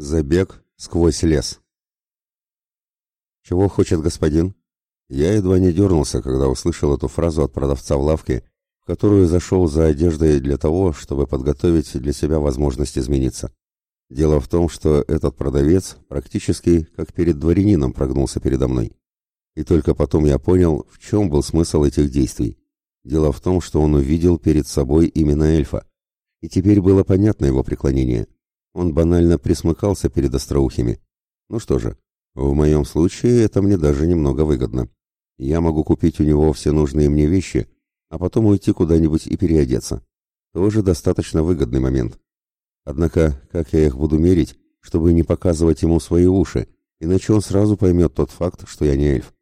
Забег сквозь лес. «Чего хочет господин?» Я едва не дернулся, когда услышал эту фразу от продавца в лавке, в которую зашел за одеждой для того, чтобы подготовить для себя возможность измениться. Дело в том, что этот продавец практически как перед дворянином прогнулся передо мной. И только потом я понял, в чем был смысл этих действий. Дело в том, что он увидел перед собой именно эльфа. И теперь было понятно его преклонение. Он банально присмыкался перед остроухими. Ну что же, в моем случае это мне даже немного выгодно. Я могу купить у него все нужные мне вещи, а потом уйти куда-нибудь и переодеться. Тоже достаточно выгодный момент. Однако, как я их буду мерить, чтобы не показывать ему свои уши, иначе он сразу поймет тот факт, что я не эльф.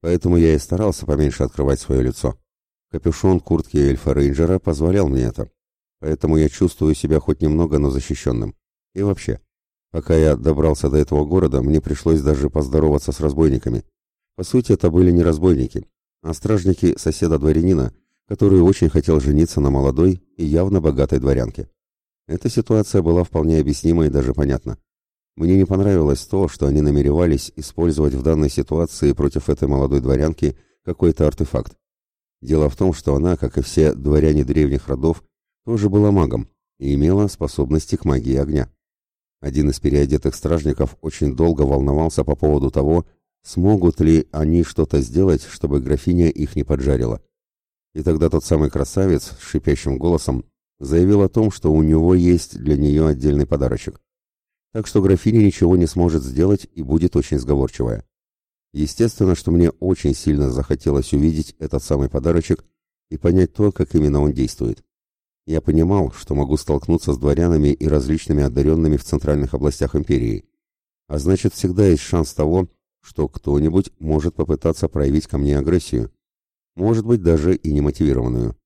Поэтому я и старался поменьше открывать свое лицо. Капюшон куртки эльфа-рейнджера позволял мне это. Поэтому я чувствую себя хоть немного, но защищенным. И вообще, пока я добрался до этого города, мне пришлось даже поздороваться с разбойниками. По сути, это были не разбойники, а стражники соседа-дворянина, который очень хотел жениться на молодой и явно богатой дворянке. Эта ситуация была вполне объяснима и даже понятна. Мне не понравилось то, что они намеревались использовать в данной ситуации против этой молодой дворянки какой-то артефакт. Дело в том, что она, как и все дворяне древних родов, тоже была магом и имела способности к магии огня. Один из переодетых стражников очень долго волновался по поводу того, смогут ли они что-то сделать, чтобы графиня их не поджарила. И тогда тот самый красавец с шипящим голосом заявил о том, что у него есть для нее отдельный подарочек. Так что графиня ничего не сможет сделать и будет очень сговорчивая. Естественно, что мне очень сильно захотелось увидеть этот самый подарочек и понять то, как именно он действует. Я понимал, что могу столкнуться с дворянами и различными одаренными в центральных областях империи. А значит, всегда есть шанс того, что кто-нибудь может попытаться проявить ко мне агрессию. Может быть, даже и немотивированную.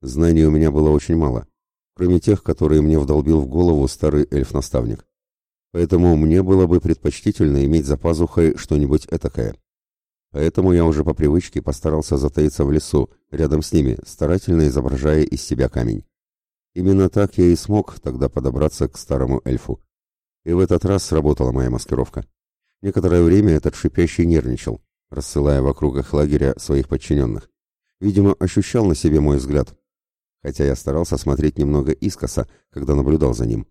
Знаний у меня было очень мало, кроме тех, которые мне вдолбил в голову старый эльф-наставник. Поэтому мне было бы предпочтительно иметь за пазухой что-нибудь этакое. Поэтому я уже по привычке постарался затаиться в лесу, рядом с ними, старательно изображая из себя камень. Именно так я и смог тогда подобраться к старому эльфу. И в этот раз сработала моя маскировка. Некоторое время этот шипящий нервничал, рассылая вокруг их лагеря своих подчиненных. Видимо, ощущал на себе мой взгляд, хотя я старался смотреть немного искоса, когда наблюдал за ним.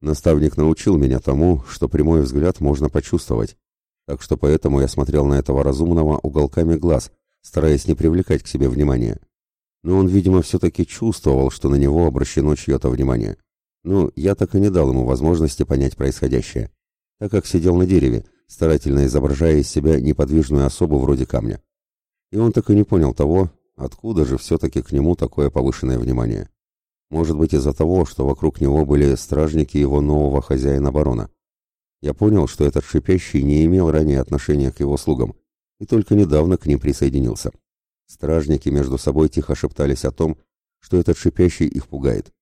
Наставник научил меня тому, что прямой взгляд можно почувствовать, так что поэтому я смотрел на этого разумного уголками глаз, стараясь не привлекать к себе внимания. Но он, видимо, все-таки чувствовал, что на него обращено чье-то внимание. Ну, я так и не дал ему возможности понять происходящее, так как сидел на дереве, старательно изображая из себя неподвижную особу вроде камня. И он так и не понял того, откуда же все-таки к нему такое повышенное внимание. Может быть из-за того, что вокруг него были стражники его нового хозяина барона. Я понял, что этот шипящий не имел ранее отношения к его слугам, и только недавно к ним присоединился. Стражники между собой тихо шептались о том, что этот шипящий их пугает.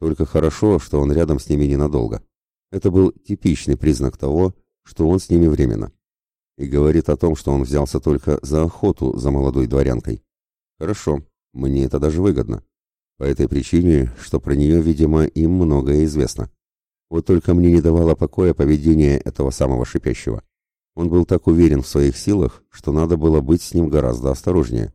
Только хорошо, что он рядом с ними ненадолго. Это был типичный признак того, что он с ними временно. И говорит о том, что он взялся только за охоту за молодой дворянкой. Хорошо, мне это даже выгодно. По этой причине, что про нее, видимо, им многое известно. Вот только мне не давало покоя поведение этого самого шипящего. Он был так уверен в своих силах, что надо было быть с ним гораздо осторожнее.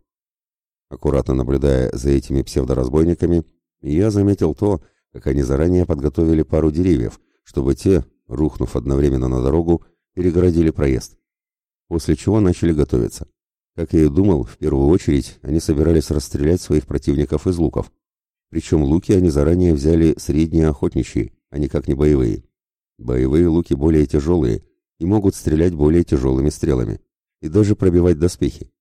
Аккуратно наблюдая за этими псевдоразбойниками, я заметил то, как они заранее подготовили пару деревьев, чтобы те, рухнув одновременно на дорогу, перегородили проезд. После чего начали готовиться. Как я и думал, в первую очередь они собирались расстрелять своих противников из луков. Причем луки они заранее взяли средние охотничьи, а никак не боевые. Боевые луки более тяжелые и могут стрелять более тяжелыми стрелами, и даже пробивать доспехи.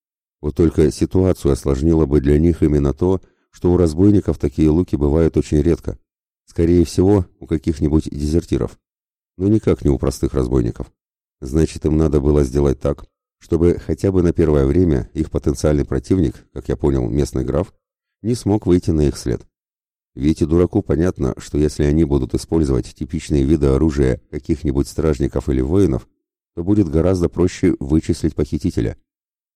Вот только ситуацию осложнило бы для них именно то, что у разбойников такие луки бывают очень редко. Скорее всего, у каких-нибудь дезертиров. Но никак не у простых разбойников. Значит, им надо было сделать так, чтобы хотя бы на первое время их потенциальный противник, как я понял, местный граф, не смог выйти на их след. Ведь и дураку понятно, что если они будут использовать типичные виды оружия каких-нибудь стражников или воинов, то будет гораздо проще вычислить похитителя.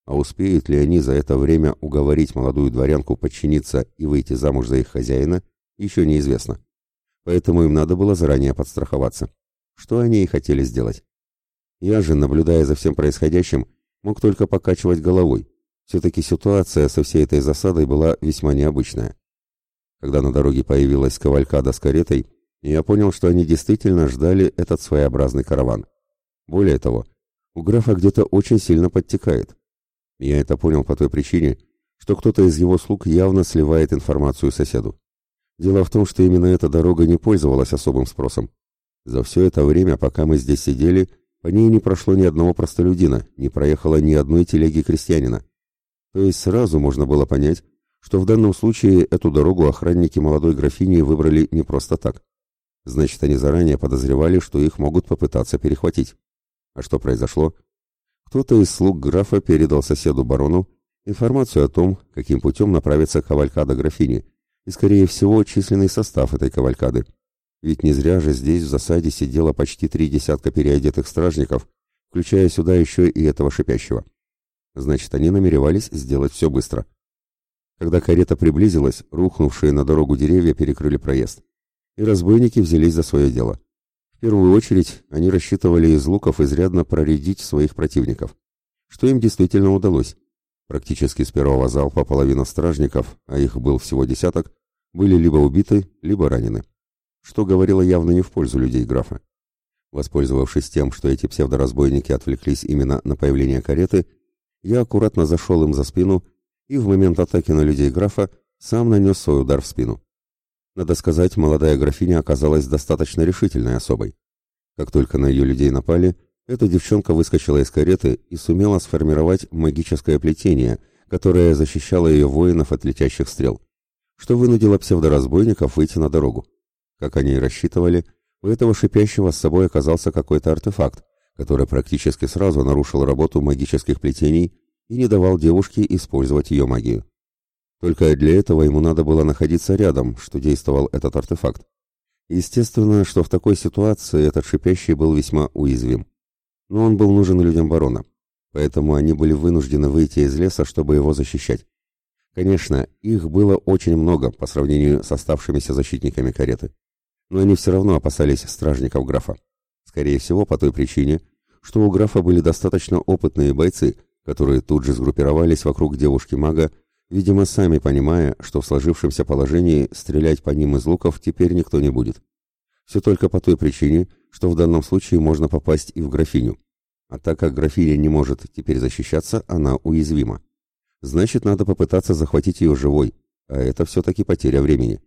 А успеют ли они за это время уговорить молодую дворянку подчиниться и выйти замуж за их хозяина, еще неизвестно. Поэтому им надо было заранее подстраховаться. что они и хотели сделать. Я же, наблюдая за всем происходящим, мог только покачивать головой. Все-таки ситуация со всей этой засадой была весьма необычная. Когда на дороге появилась кавалькада с каретой, я понял, что они действительно ждали этот своеобразный караван. Более того, у графа где-то очень сильно подтекает. Я это понял по той причине, что кто-то из его слуг явно сливает информацию соседу. Дело в том, что именно эта дорога не пользовалась особым спросом. За все это время, пока мы здесь сидели, по ней не прошло ни одного простолюдина, не проехало ни одной телеги крестьянина. То есть сразу можно было понять, что в данном случае эту дорогу охранники молодой графини выбрали не просто так. Значит, они заранее подозревали, что их могут попытаться перехватить. А что произошло? Кто-то из слуг графа передал соседу барону информацию о том, каким путем направится кавалькада графини, и, скорее всего, численный состав этой кавалькады. Ведь не зря же здесь в засаде сидело почти три десятка переодетых стражников, включая сюда еще и этого шипящего. Значит, они намеревались сделать все быстро. Когда карета приблизилась, рухнувшие на дорогу деревья перекрыли проезд. И разбойники взялись за свое дело. В первую очередь, они рассчитывали из луков изрядно проредить своих противников. Что им действительно удалось. Практически с первого залпа половина стражников, а их был всего десяток, были либо убиты, либо ранены. Что говорило явно не в пользу людей графа. Воспользовавшись тем, что эти псевдоразбойники отвлеклись именно на появление кареты, я аккуратно зашел им за спину и в момент атаки на людей графа сам нанес свой удар в спину. Надо сказать, молодая графиня оказалась достаточно решительной особой. Как только на ее людей напали, эта девчонка выскочила из кареты и сумела сформировать магическое плетение, которое защищало ее воинов от летящих стрел, что вынудило псевдоразбойников выйти на дорогу. Как они и рассчитывали, у этого шипящего с собой оказался какой-то артефакт, который практически сразу нарушил работу магических плетений и не давал девушке использовать ее магию. Только для этого ему надо было находиться рядом, что действовал этот артефакт. Естественно, что в такой ситуации этот шипящий был весьма уязвим но он был нужен людям барона, поэтому они были вынуждены выйти из леса, чтобы его защищать. Конечно, их было очень много по сравнению с оставшимися защитниками кареты, но они все равно опасались стражников графа. Скорее всего, по той причине, что у графа были достаточно опытные бойцы, которые тут же сгруппировались вокруг девушки-мага, видимо, сами понимая, что в сложившемся положении стрелять по ним из луков теперь никто не будет. Все только по той причине, что в данном случае можно попасть и в графиню. А так как графиня не может теперь защищаться, она уязвима. Значит, надо попытаться захватить ее живой, а это все-таки потеря времени.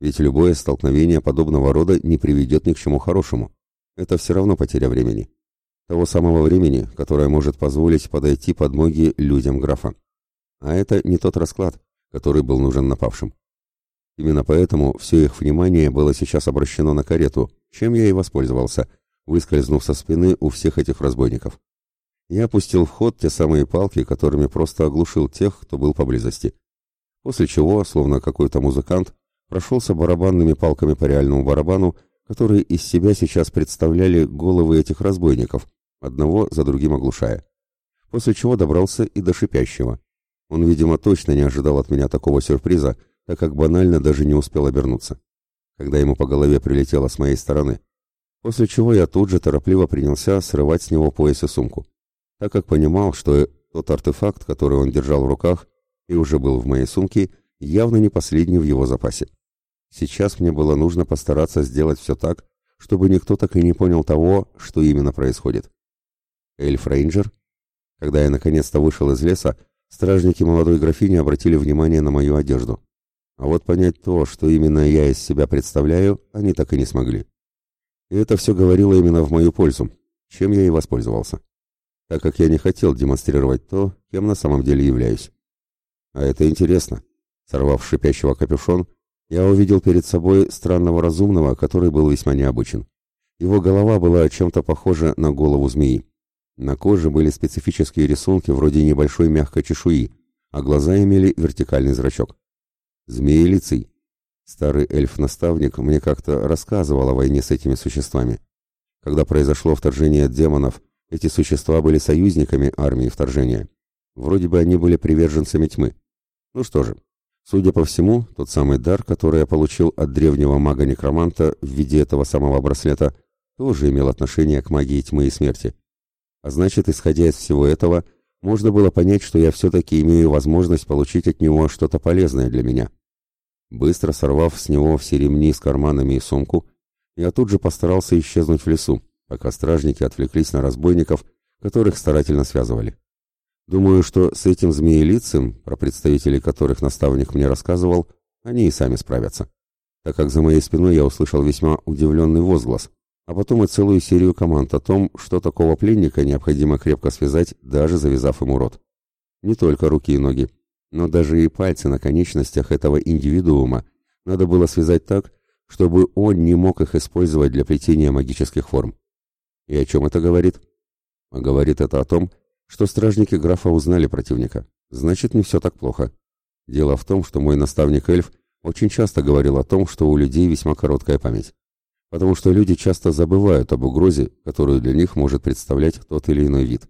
Ведь любое столкновение подобного рода не приведет ни к чему хорошему. Это все равно потеря времени. Того самого времени, которое может позволить подойти подмоги людям графа. А это не тот расклад, который был нужен напавшим. Именно поэтому все их внимание было сейчас обращено на карету, чем я и воспользовался, выскользнув со спины у всех этих разбойников. Я опустил в ход те самые палки, которыми просто оглушил тех, кто был поблизости. После чего, словно какой-то музыкант, прошелся барабанными палками по реальному барабану, которые из себя сейчас представляли головы этих разбойников, одного за другим оглушая. После чего добрался и до шипящего. Он, видимо, точно не ожидал от меня такого сюрприза, так как банально даже не успел обернуться, когда ему по голове прилетело с моей стороны, после чего я тут же торопливо принялся срывать с него пояс и сумку, так как понимал, что тот артефакт, который он держал в руках и уже был в моей сумке, явно не последний в его запасе. Сейчас мне было нужно постараться сделать все так, чтобы никто так и не понял того, что именно происходит. Эльф Рейнджер? Когда я наконец-то вышел из леса, стражники молодой графини обратили внимание на мою одежду. А вот понять то, что именно я из себя представляю, они так и не смогли. И это все говорило именно в мою пользу, чем я и воспользовался, так как я не хотел демонстрировать то, кем на самом деле являюсь. А это интересно. Сорвав шипящего капюшон, я увидел перед собой странного разумного, который был весьма необычен. Его голова была чем-то похожа на голову змеи. На коже были специфические рисунки вроде небольшой мягкой чешуи, а глаза имели вертикальный зрачок. Змеелицей. Старый эльф-наставник мне как-то рассказывал о войне с этими существами. Когда произошло вторжение демонов, эти существа были союзниками армии вторжения. Вроде бы они были приверженцами тьмы. Ну что же, судя по всему, тот самый дар, который я получил от древнего мага-некроманта в виде этого самого браслета, тоже имел отношение к магии тьмы и смерти. А значит, исходя из всего этого, можно было понять, что я все-таки имею возможность получить от него что-то полезное для меня. Быстро сорвав с него все ремни с карманами и сумку, я тут же постарался исчезнуть в лесу, пока стражники отвлеклись на разбойников, которых старательно связывали. Думаю, что с этим змеелицем, про представителей которых наставник мне рассказывал, они и сами справятся. Так как за моей спиной я услышал весьма удивленный возглас, а потом и целую серию команд о том, что такого пленника необходимо крепко связать, даже завязав ему рот. Не только руки и ноги, но даже и пальцы на конечностях этого индивидуума надо было связать так, чтобы он не мог их использовать для плетения магических форм. И о чем это говорит? А говорит это о том, что стражники графа узнали противника. Значит, не все так плохо. Дело в том, что мой наставник-эльф очень часто говорил о том, что у людей весьма короткая память. Потому что люди часто забывают об угрозе, которую для них может представлять тот или иной вид.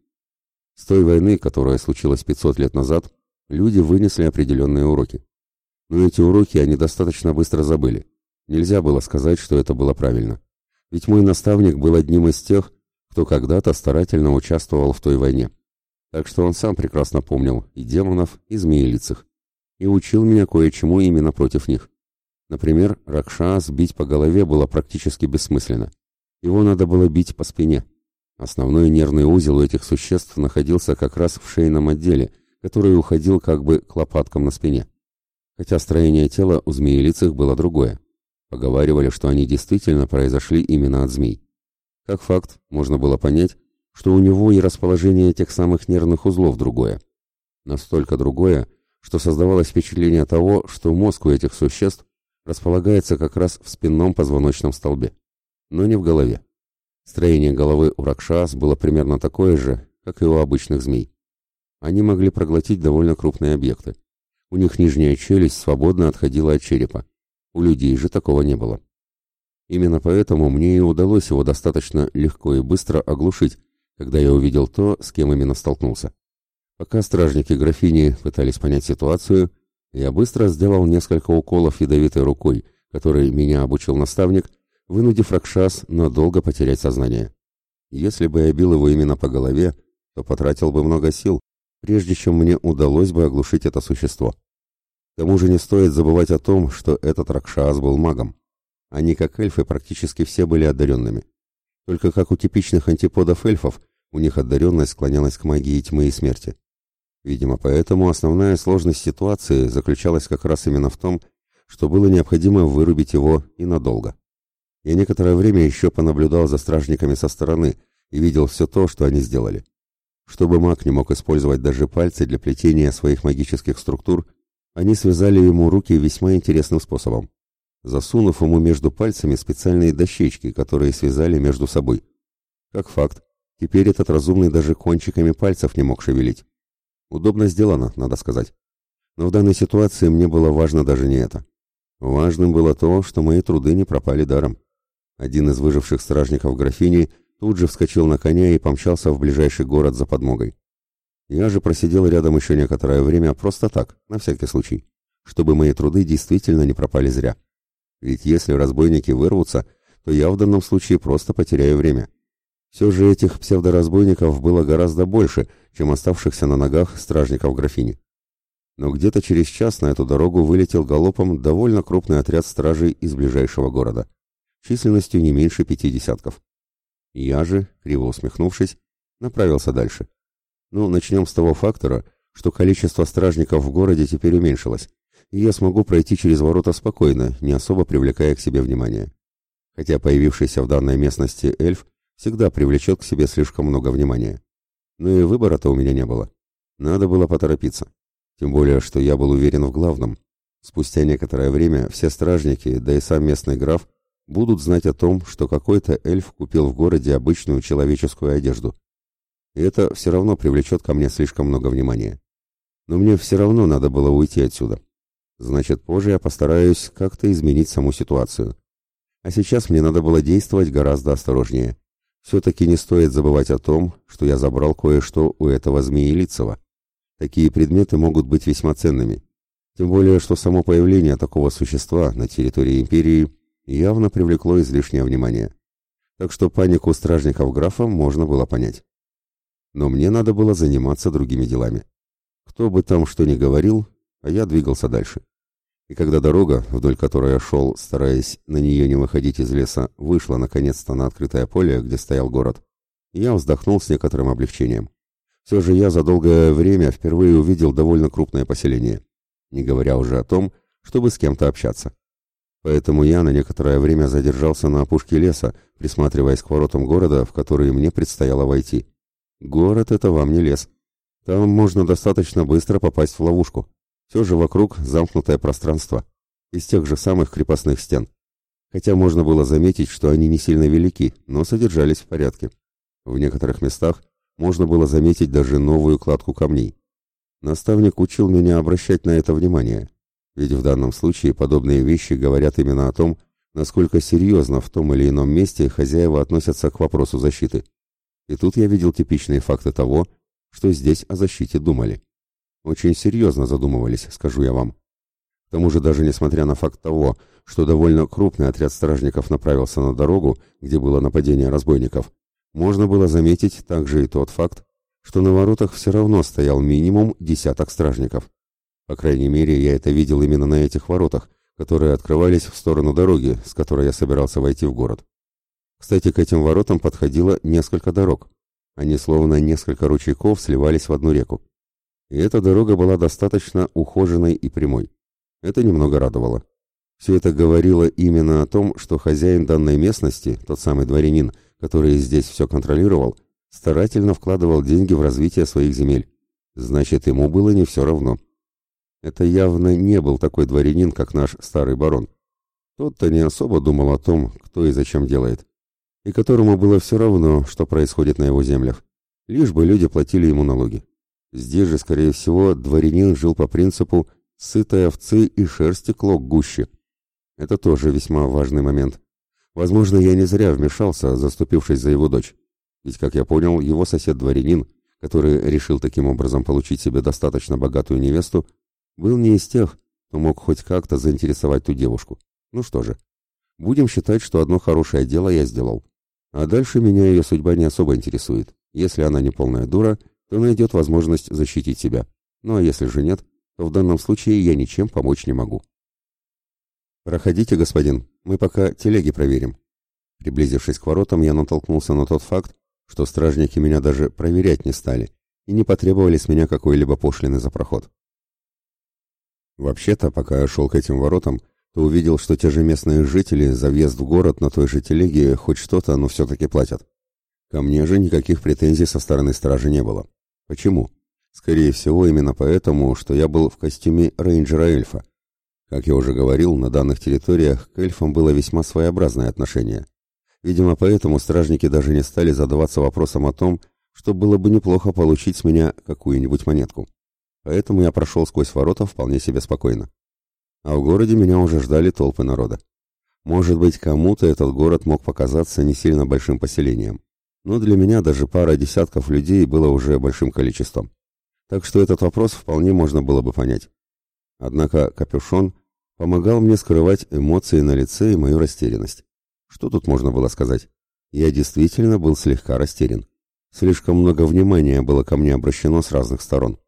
С той войны, которая случилась 500 лет назад, люди вынесли определенные уроки. Но эти уроки они достаточно быстро забыли. Нельзя было сказать, что это было правильно. Ведь мой наставник был одним из тех, кто когда-то старательно участвовал в той войне. Так что он сам прекрасно помнил и демонов, и змеелицых. И учил меня кое-чему именно против них. Например, Ракша сбить по голове было практически бессмысленно. Его надо было бить по спине. Основной нервный узел у этих существ находился как раз в шейном отделе, который уходил как бы к лопаткам на спине. Хотя строение тела у змеелицых было другое. Поговаривали, что они действительно произошли именно от змей. Как факт, можно было понять, что у него и расположение тех самых нервных узлов другое. Настолько другое, что создавалось впечатление того, что мозг у этих существ располагается как раз в спинном позвоночном столбе, но не в голове. Строение головы у ракшас было примерно такое же, как и у обычных змей. Они могли проглотить довольно крупные объекты. У них нижняя челюсть свободно отходила от черепа. У людей же такого не было. Именно поэтому мне и удалось его достаточно легко и быстро оглушить, когда я увидел то, с кем именно столкнулся. Пока стражники графини пытались понять ситуацию, я быстро сделал несколько уколов ядовитой рукой, которой меня обучил наставник, вынудив Ракшас надолго потерять сознание. Если бы я бил его именно по голове, то потратил бы много сил, прежде чем мне удалось бы оглушить это существо. К тому же не стоит забывать о том, что этот Ракшас был магом. Они, как эльфы, практически все были одаренными. Только как у типичных антиподов эльфов, у них одаренность склонялась к магии тьмы и смерти. Видимо, поэтому основная сложность ситуации заключалась как раз именно в том, что было необходимо вырубить его и надолго. Я некоторое время еще понаблюдал за стражниками со стороны и видел все то, что они сделали. Чтобы маг не мог использовать даже пальцы для плетения своих магических структур, они связали ему руки весьма интересным способом, засунув ему между пальцами специальные дощечки, которые связали между собой. Как факт, теперь этот разумный даже кончиками пальцев не мог шевелить. Удобно сделано, надо сказать. Но в данной ситуации мне было важно даже не это. Важным было то, что мои труды не пропали даром. Один из выживших стражников графини тут же вскочил на коня и помчался в ближайший город за подмогой. Я же просидел рядом еще некоторое время просто так, на всякий случай, чтобы мои труды действительно не пропали зря. Ведь если разбойники вырвутся, то я в данном случае просто потеряю время. Все же этих псевдоразбойников было гораздо больше, чем оставшихся на ногах стражников графини. Но где-то через час на эту дорогу вылетел галопом довольно крупный отряд стражей из ближайшего города, численностью не меньше пяти десятков. Я же, криво усмехнувшись, направился дальше. Ну, начнем с того фактора, что количество стражников в городе теперь уменьшилось, и я смогу пройти через ворота спокойно, не особо привлекая к себе внимания. Хотя появившийся в данной местности эльф всегда привлечет к себе слишком много внимания. Но и выбора-то у меня не было. Надо было поторопиться. Тем более, что я был уверен в главном. Спустя некоторое время все стражники, да и сам местный граф, будут знать о том, что какой-то эльф купил в городе обычную человеческую одежду. И это все равно привлечет ко мне слишком много внимания. Но мне все равно надо было уйти отсюда. Значит, позже я постараюсь как-то изменить саму ситуацию. А сейчас мне надо было действовать гораздо осторожнее. Все-таки не стоит забывать о том, что я забрал кое-что у этого змеи Такие предметы могут быть весьма ценными. Тем более, что само появление такого существа на территории империи явно привлекло излишнее внимание. так что панику стражников графа можно было понять. Но мне надо было заниматься другими делами. Кто бы там что ни говорил, а я двигался дальше. И когда дорога, вдоль которой я шел, стараясь на нее не выходить из леса, вышла наконец-то на открытое поле, где стоял город, я вздохнул с некоторым облегчением. Все же я за долгое время впервые увидел довольно крупное поселение, не говоря уже о том, чтобы с кем-то общаться. Поэтому я на некоторое время задержался на опушке леса, присматриваясь к воротам города, в которые мне предстояло войти. Город — это вам не лес. Там можно достаточно быстро попасть в ловушку. Все же вокруг замкнутое пространство, из тех же самых крепостных стен. Хотя можно было заметить, что они не сильно велики, но содержались в порядке. В некоторых местах можно было заметить даже новую кладку камней. Наставник учил меня обращать на это внимание, ведь в данном случае подобные вещи говорят именно о том, насколько серьезно в том или ином месте хозяева относятся к вопросу защиты. И тут я видел типичные факты того, что здесь о защите думали. Очень серьезно задумывались, скажу я вам. К тому же даже несмотря на факт того, что довольно крупный отряд стражников направился на дорогу, где было нападение разбойников, можно было заметить также и тот факт, что на воротах все равно стоял минимум десяток стражников. По крайней мере, я это видел именно на этих воротах, которые открывались в сторону дороги, с которой я собирался войти в город. Кстати, к этим воротам подходило несколько дорог. Они словно несколько ручейков сливались в одну реку и эта дорога была достаточно ухоженной и прямой. Это немного радовало. Все это говорило именно о том, что хозяин данной местности, тот самый дворянин, который здесь все контролировал, старательно вкладывал деньги в развитие своих земель. Значит, ему было не все равно. Это явно не был такой дворянин, как наш старый барон. Тот-то не особо думал о том, кто и зачем делает, и которому было все равно, что происходит на его землях, лишь бы люди платили ему налоги. Здесь же, скорее всего, дворянин жил по принципу «сытой овцы и шерсти клок гуще». Это тоже весьма важный момент. Возможно, я не зря вмешался, заступившись за его дочь. Ведь, как я понял, его сосед-дворянин, который решил таким образом получить себе достаточно богатую невесту, был не из тех, кто мог хоть как-то заинтересовать ту девушку. Ну что же, будем считать, что одно хорошее дело я сделал. А дальше меня ее судьба не особо интересует. Если она не полная дура, то найдет возможность защитить себя. Ну а если же нет, то в данном случае я ничем помочь не могу. «Проходите, господин, мы пока телеги проверим». Приблизившись к воротам, я натолкнулся на тот факт, что стражники меня даже проверять не стали и не потребовали с меня какой-либо пошлины за проход. Вообще-то, пока я шел к этим воротам, то увидел, что те же местные жители за въезд в город на той же телеге хоть что-то, но все-таки платят. Ко мне же никаких претензий со стороны стражи не было. Почему? Скорее всего, именно поэтому, что я был в костюме рейнджера-эльфа. Как я уже говорил, на данных территориях к эльфам было весьма своеобразное отношение. Видимо, поэтому стражники даже не стали задаваться вопросом о том, что было бы неплохо получить с меня какую-нибудь монетку. Поэтому я прошел сквозь ворота вполне себе спокойно. А в городе меня уже ждали толпы народа. Может быть, кому-то этот город мог показаться не сильно большим поселением но для меня даже пара десятков людей было уже большим количеством. Так что этот вопрос вполне можно было бы понять. Однако капюшон помогал мне скрывать эмоции на лице и мою растерянность. Что тут можно было сказать? Я действительно был слегка растерян. Слишком много внимания было ко мне обращено с разных сторон.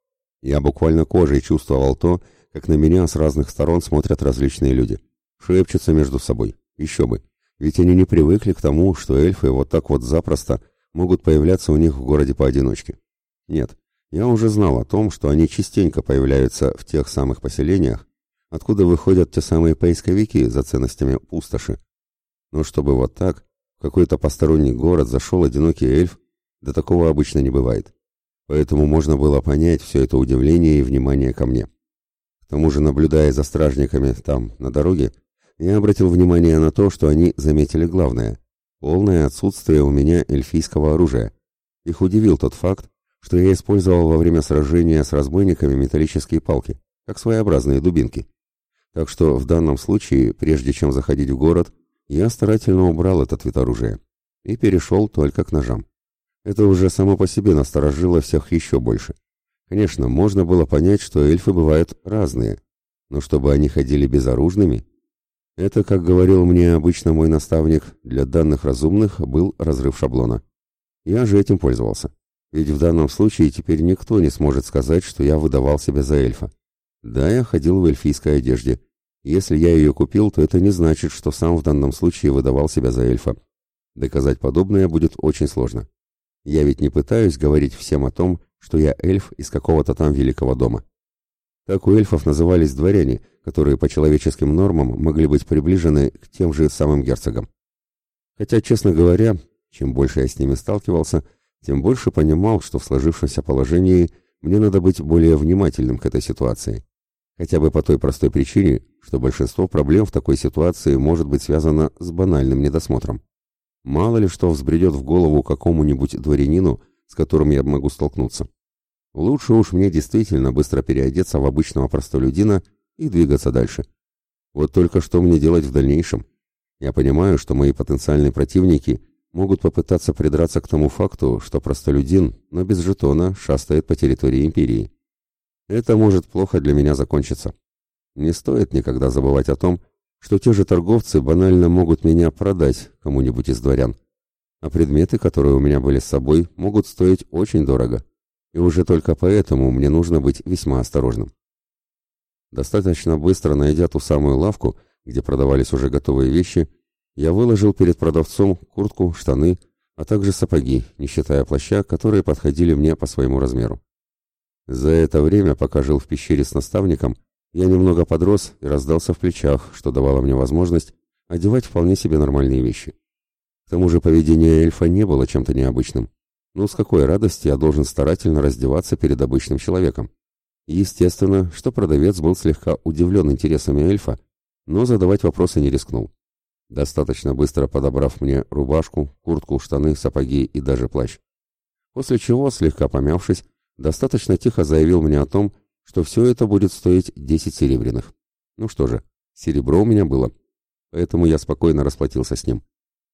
Я буквально кожей чувствовал то, как на меня с разных сторон смотрят различные люди. Шепчутся между собой. Еще бы. Ведь они не привыкли к тому, что эльфы вот так вот запросто могут появляться у них в городе поодиночке. Нет, я уже знал о том, что они частенько появляются в тех самых поселениях, откуда выходят те самые поисковики за ценностями пустоши. Но чтобы вот так в какой-то посторонний город зашел одинокий эльф, да такого обычно не бывает. Поэтому можно было понять все это удивление и внимание ко мне. К тому же, наблюдая за стражниками там, на дороге, я обратил внимание на то, что они заметили главное – полное отсутствие у меня эльфийского оружия. Их удивил тот факт, что я использовал во время сражения с разбойниками металлические палки, как своеобразные дубинки. Так что в данном случае, прежде чем заходить в город, я старательно убрал этот вид оружия и перешел только к ножам. Это уже само по себе насторожило всех еще больше. Конечно, можно было понять, что эльфы бывают разные, но чтобы они ходили безоружными, Это, как говорил мне обычно мой наставник, для данных разумных был разрыв шаблона. Я же этим пользовался. Ведь в данном случае теперь никто не сможет сказать, что я выдавал себя за эльфа. Да, я ходил в эльфийской одежде. Если я ее купил, то это не значит, что сам в данном случае выдавал себя за эльфа. Доказать подобное будет очень сложно. Я ведь не пытаюсь говорить всем о том, что я эльф из какого-то там великого дома. Так у эльфов назывались дворяне, которые по человеческим нормам могли быть приближены к тем же самым герцогам. Хотя, честно говоря, чем больше я с ними сталкивался, тем больше понимал, что в сложившемся положении мне надо быть более внимательным к этой ситуации. Хотя бы по той простой причине, что большинство проблем в такой ситуации может быть связано с банальным недосмотром. Мало ли что взбредет в голову какому-нибудь дворянину, с которым я могу столкнуться. Лучше уж мне действительно быстро переодеться в обычного простолюдина и двигаться дальше. Вот только что мне делать в дальнейшем? Я понимаю, что мои потенциальные противники могут попытаться придраться к тому факту, что простолюдин, но без жетона, шастает по территории империи. Это может плохо для меня закончиться. Не стоит никогда забывать о том, что те же торговцы банально могут меня продать кому-нибудь из дворян, а предметы, которые у меня были с собой, могут стоить очень дорого, и уже только поэтому мне нужно быть весьма осторожным. Достаточно быстро найдя ту самую лавку, где продавались уже готовые вещи, я выложил перед продавцом куртку, штаны, а также сапоги, не считая плаща, которые подходили мне по своему размеру. За это время, пока жил в пещере с наставником, я немного подрос и раздался в плечах, что давало мне возможность одевать вполне себе нормальные вещи. К тому же поведение эльфа не было чем-то необычным. Ну, с какой радости я должен старательно раздеваться перед обычным человеком? Естественно, что продавец был слегка удивлен интересами эльфа, но задавать вопросы не рискнул. Достаточно быстро подобрав мне рубашку, куртку, штаны, сапоги и даже плащ. После чего, слегка помявшись, достаточно тихо заявил мне о том, что все это будет стоить 10 серебряных. Ну что же, серебро у меня было, поэтому я спокойно расплатился с ним.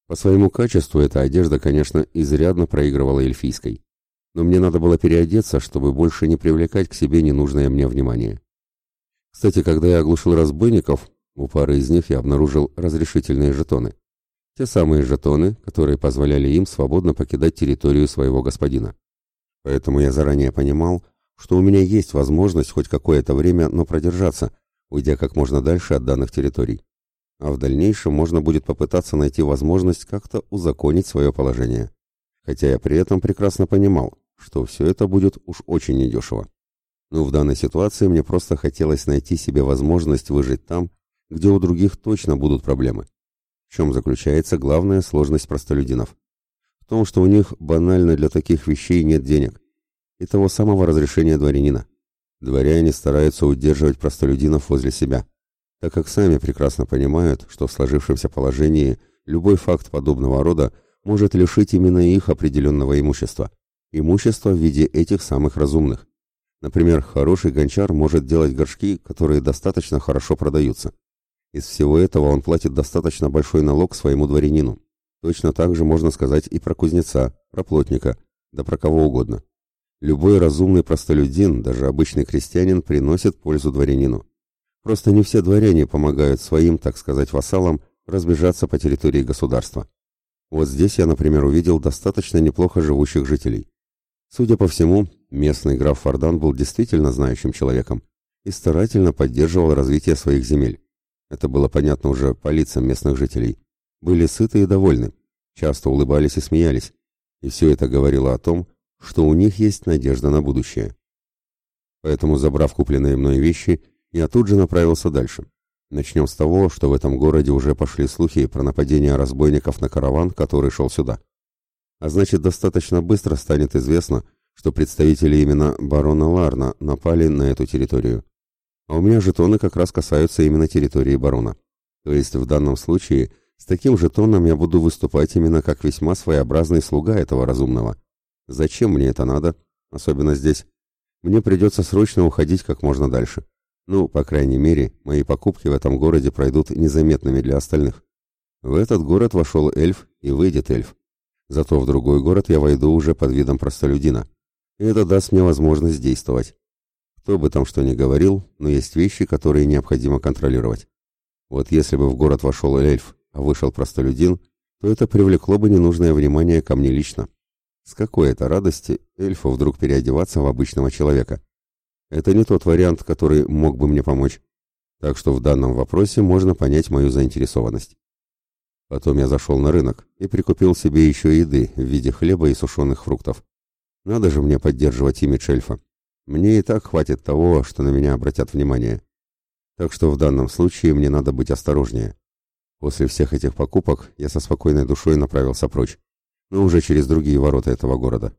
По своему качеству эта одежда, конечно, изрядно проигрывала эльфийской но мне надо было переодеться, чтобы больше не привлекать к себе ненужное мне внимание. Кстати, когда я оглушил разбойников, у пары из них я обнаружил разрешительные жетоны. Те самые жетоны, которые позволяли им свободно покидать территорию своего господина. Поэтому я заранее понимал, что у меня есть возможность хоть какое-то время, но продержаться, уйдя как можно дальше от данных территорий. А в дальнейшем можно будет попытаться найти возможность как-то узаконить свое положение. Хотя я при этом прекрасно понимал, что все это будет уж очень недешево. Но в данной ситуации мне просто хотелось найти себе возможность выжить там, где у других точно будут проблемы. В чем заключается главная сложность простолюдинов? В том, что у них банально для таких вещей нет денег. И того самого разрешения дворянина. Дворяне стараются удерживать простолюдинов возле себя, так как сами прекрасно понимают, что в сложившемся положении любой факт подобного рода может лишить именно их определенного имущества имущество в виде этих самых разумных. Например, хороший гончар может делать горшки, которые достаточно хорошо продаются. Из всего этого он платит достаточно большой налог своему дворянину. Точно так же можно сказать и про кузнеца, про плотника, да про кого угодно. Любой разумный простолюдин, даже обычный крестьянин, приносит пользу дворянину. Просто не все дворяне помогают своим, так сказать, вассалам разбежаться по территории государства. Вот здесь я, например, увидел достаточно неплохо живущих жителей. Судя по всему, местный граф Фордан был действительно знающим человеком и старательно поддерживал развитие своих земель. Это было понятно уже по лицам местных жителей. Были сыты и довольны, часто улыбались и смеялись. И все это говорило о том, что у них есть надежда на будущее. Поэтому, забрав купленные мной вещи, я тут же направился дальше. Начнем с того, что в этом городе уже пошли слухи про нападение разбойников на караван, который шел сюда. А значит, достаточно быстро станет известно, что представители именно барона Ларна напали на эту территорию. А у меня жетоны как раз касаются именно территории барона. То есть в данном случае с таким жетоном я буду выступать именно как весьма своеобразный слуга этого разумного. Зачем мне это надо? Особенно здесь. Мне придется срочно уходить как можно дальше. Ну, по крайней мере, мои покупки в этом городе пройдут незаметными для остальных. В этот город вошел эльф и выйдет эльф. Зато в другой город я войду уже под видом простолюдина. Это даст мне возможность действовать. Кто бы там что ни говорил, но есть вещи, которые необходимо контролировать. Вот если бы в город вошел эльф, а вышел простолюдин, то это привлекло бы ненужное внимание ко мне лично. С какой это радости эльфу вдруг переодеваться в обычного человека? Это не тот вариант, который мог бы мне помочь. Так что в данном вопросе можно понять мою заинтересованность. Потом я зашел на рынок и прикупил себе еще еды в виде хлеба и сушеных фруктов. Надо же мне поддерживать имидж эльфа. Мне и так хватит того, что на меня обратят внимание. Так что в данном случае мне надо быть осторожнее. После всех этих покупок я со спокойной душой направился прочь, но уже через другие ворота этого города.